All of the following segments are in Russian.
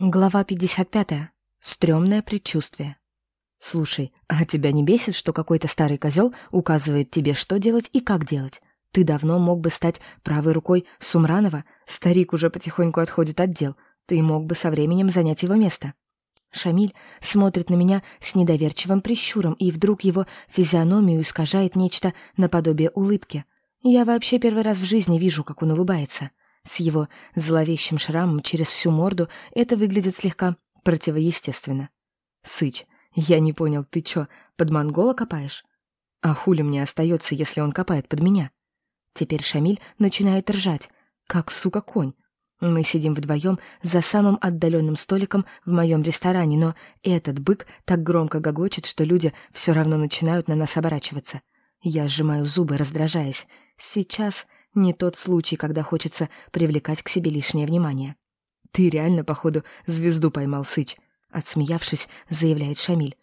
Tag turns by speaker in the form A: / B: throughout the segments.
A: Глава 55. Стремное предчувствие. Слушай, а тебя не бесит, что какой-то старый козел указывает тебе, что делать и как делать? Ты давно мог бы стать правой рукой Сумранова, старик уже потихоньку отходит от дел, ты мог бы со временем занять его место. Шамиль смотрит на меня с недоверчивым прищуром, и вдруг его физиономию искажает нечто наподобие улыбки. Я вообще первый раз в жизни вижу, как он улыбается. С его зловещим шрамом через всю морду это выглядит слегка противоестественно. «Сыч, я не понял, ты чё, под монгола копаешь? А хули мне остается, если он копает под меня?» Теперь Шамиль начинает ржать, как, сука, конь. Мы сидим вдвоем за самым отдаленным столиком в моем ресторане, но этот бык так громко гогочет, что люди все равно начинают на нас оборачиваться. Я сжимаю зубы, раздражаясь. Сейчас не тот случай, когда хочется привлекать к себе лишнее внимание. «Ты реально, походу, звезду поймал, Сыч», — отсмеявшись, заявляет Шамиль.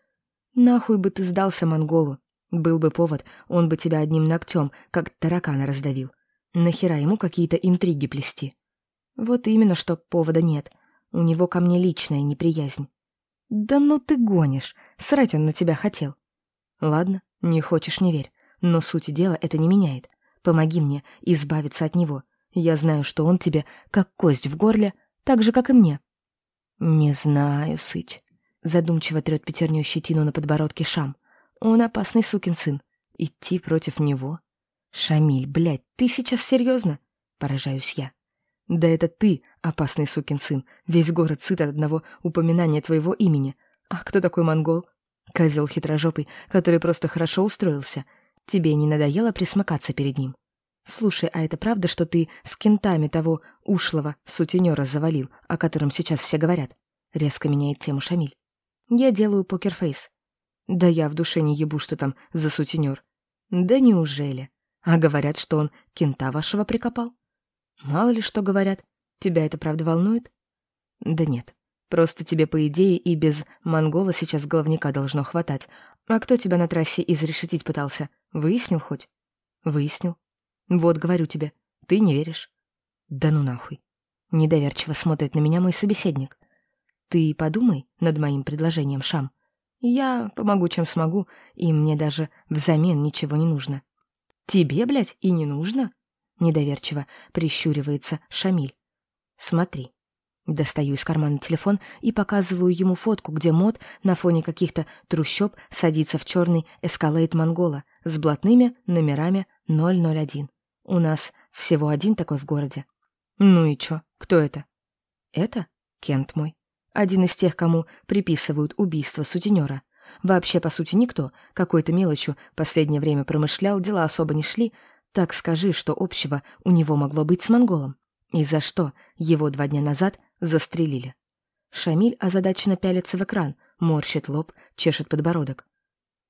A: «Нахуй бы ты сдался монголу. Был бы повод, он бы тебя одним ногтем, как таракана, раздавил. Нахера ему какие-то интриги плести?» «Вот именно, что повода нет. У него ко мне личная неприязнь». «Да ну ты гонишь! Срать он на тебя хотел!» «Ладно, не хочешь, не верь. Но суть дела это не меняет. Помоги мне избавиться от него. Я знаю, что он тебе как кость в горле, так же, как и мне». «Не знаю, Сыч», — задумчиво трет пятерню щетину на подбородке Шам. «Он опасный сукин сын. Идти против него?» «Шамиль, блядь, ты сейчас серьезно?» — поражаюсь я. «Да это ты, опасный сукин сын. Весь город сыт от одного упоминания твоего имени. А кто такой монгол?» Козел хитрожопый, который просто хорошо устроился. Тебе не надоело присмыкаться перед ним? Слушай, а это правда, что ты с кентами того ушлого сутенера завалил, о котором сейчас все говорят? Резко меняет тему Шамиль. Я делаю покерфейс. Да я в душе не ебу, что там за сутенер. Да неужели? А говорят, что он кента вашего прикопал? Мало ли что говорят. Тебя это правда волнует? Да нет. Просто тебе, по идее, и без монгола сейчас головника должно хватать. А кто тебя на трассе изрешетить пытался? Выяснил хоть? Выяснил. Вот, говорю тебе, ты не веришь. Да ну нахуй. Недоверчиво смотрит на меня мой собеседник. Ты подумай над моим предложением, Шам. Я помогу, чем смогу, и мне даже взамен ничего не нужно. Тебе, блядь, и не нужно? Недоверчиво прищуривается Шамиль. Смотри. Достаю из кармана телефон и показываю ему фотку, где мод на фоне каких-то трущоб садится в черный эскалейт Монгола с блатными номерами 001. У нас всего один такой в городе. Ну и чё, кто это? Это Кент мой. Один из тех, кому приписывают убийство сутенера. Вообще, по сути, никто. Какой-то мелочью последнее время промышлял, дела особо не шли. Так скажи, что общего у него могло быть с монголом. И за что его два дня назад застрелили. Шамиль озадаченно пялится в экран, морщит лоб, чешет подбородок.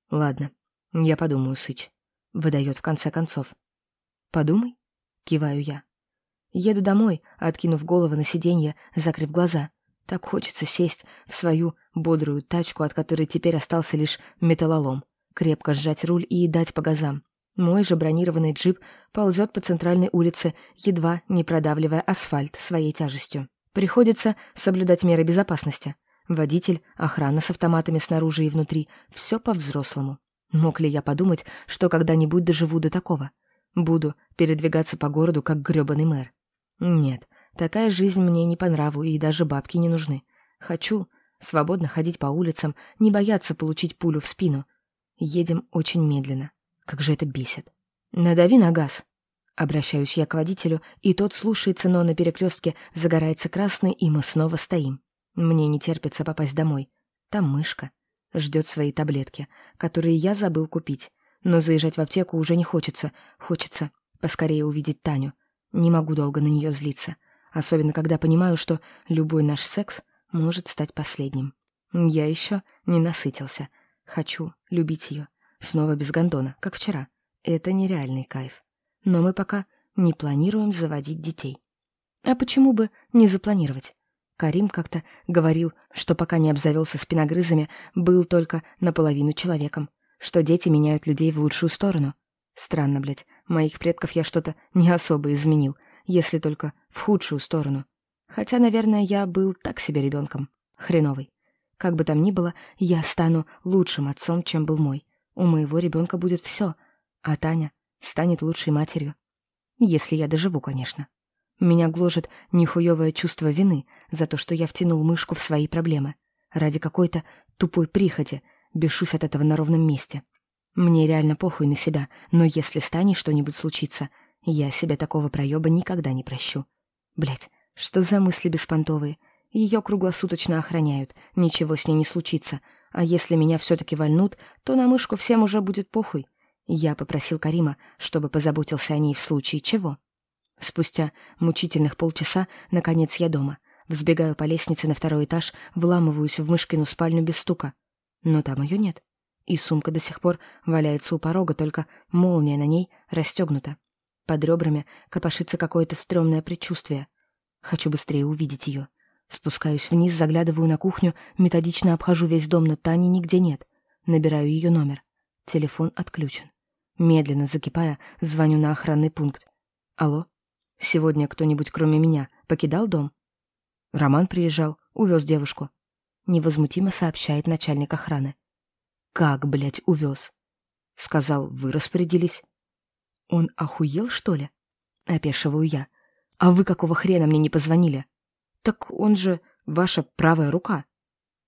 A: «Ладно, я подумаю, Сыч», — выдает в конце концов. «Подумай», — киваю я. Еду домой, откинув голову на сиденье, закрыв глаза. Так хочется сесть в свою бодрую тачку, от которой теперь остался лишь металлолом, крепко сжать руль и дать по газам. Мой же бронированный джип ползет по центральной улице, едва не продавливая асфальт своей тяжестью. Приходится соблюдать меры безопасности. Водитель, охрана с автоматами снаружи и внутри. Все по-взрослому. Мог ли я подумать, что когда-нибудь доживу до такого? Буду передвигаться по городу, как грёбаный мэр. Нет, такая жизнь мне не по нраву, и даже бабки не нужны. Хочу свободно ходить по улицам, не бояться получить пулю в спину. Едем очень медленно. Как же это бесит. Надави на газ. Обращаюсь я к водителю, и тот слушается, но на перекрестке загорается красный, и мы снова стоим. Мне не терпится попасть домой. Там мышка. Ждет свои таблетки, которые я забыл купить. Но заезжать в аптеку уже не хочется. Хочется поскорее увидеть Таню. Не могу долго на нее злиться. Особенно, когда понимаю, что любой наш секс может стать последним. Я еще не насытился. Хочу любить ее. Снова без гондона, как вчера. Это нереальный кайф но мы пока не планируем заводить детей. А почему бы не запланировать? Карим как-то говорил, что пока не обзавелся спиногрызами, был только наполовину человеком, что дети меняют людей в лучшую сторону. Странно, блядь, моих предков я что-то не особо изменил, если только в худшую сторону. Хотя, наверное, я был так себе ребенком. Хреновый. Как бы там ни было, я стану лучшим отцом, чем был мой. У моего ребенка будет все, а Таня станет лучшей матерью. Если я доживу, конечно. Меня гложет нехуевое чувство вины за то, что я втянул мышку в свои проблемы. Ради какой-то тупой прихоти бешусь от этого на ровном месте. Мне реально похуй на себя, но если с Таней что-нибудь случится, я себе такого проеба никогда не прощу. Блять, что за мысли беспонтовые? Ее круглосуточно охраняют, ничего с ней не случится. А если меня все-таки вольнут, то на мышку всем уже будет похуй. Я попросил Карима, чтобы позаботился о ней в случае чего. Спустя мучительных полчаса, наконец, я дома. Взбегаю по лестнице на второй этаж, вламываюсь в мышкину спальню без стука. Но там ее нет. И сумка до сих пор валяется у порога, только молния на ней расстегнута. Под ребрами копошится какое-то стрёмное предчувствие. Хочу быстрее увидеть ее. Спускаюсь вниз, заглядываю на кухню, методично обхожу весь дом, но Тани нигде нет. Набираю ее номер. Телефон отключен. Медленно закипая, звоню на охранный пункт. Алло? Сегодня кто-нибудь, кроме меня, покидал дом? Роман приезжал, увез девушку. Невозмутимо сообщает начальник охраны. Как, блядь, увез? Сказал, вы распорядились. Он охуел, что ли? Опешиваю я. А вы какого хрена мне не позвонили? Так он же ваша правая рука.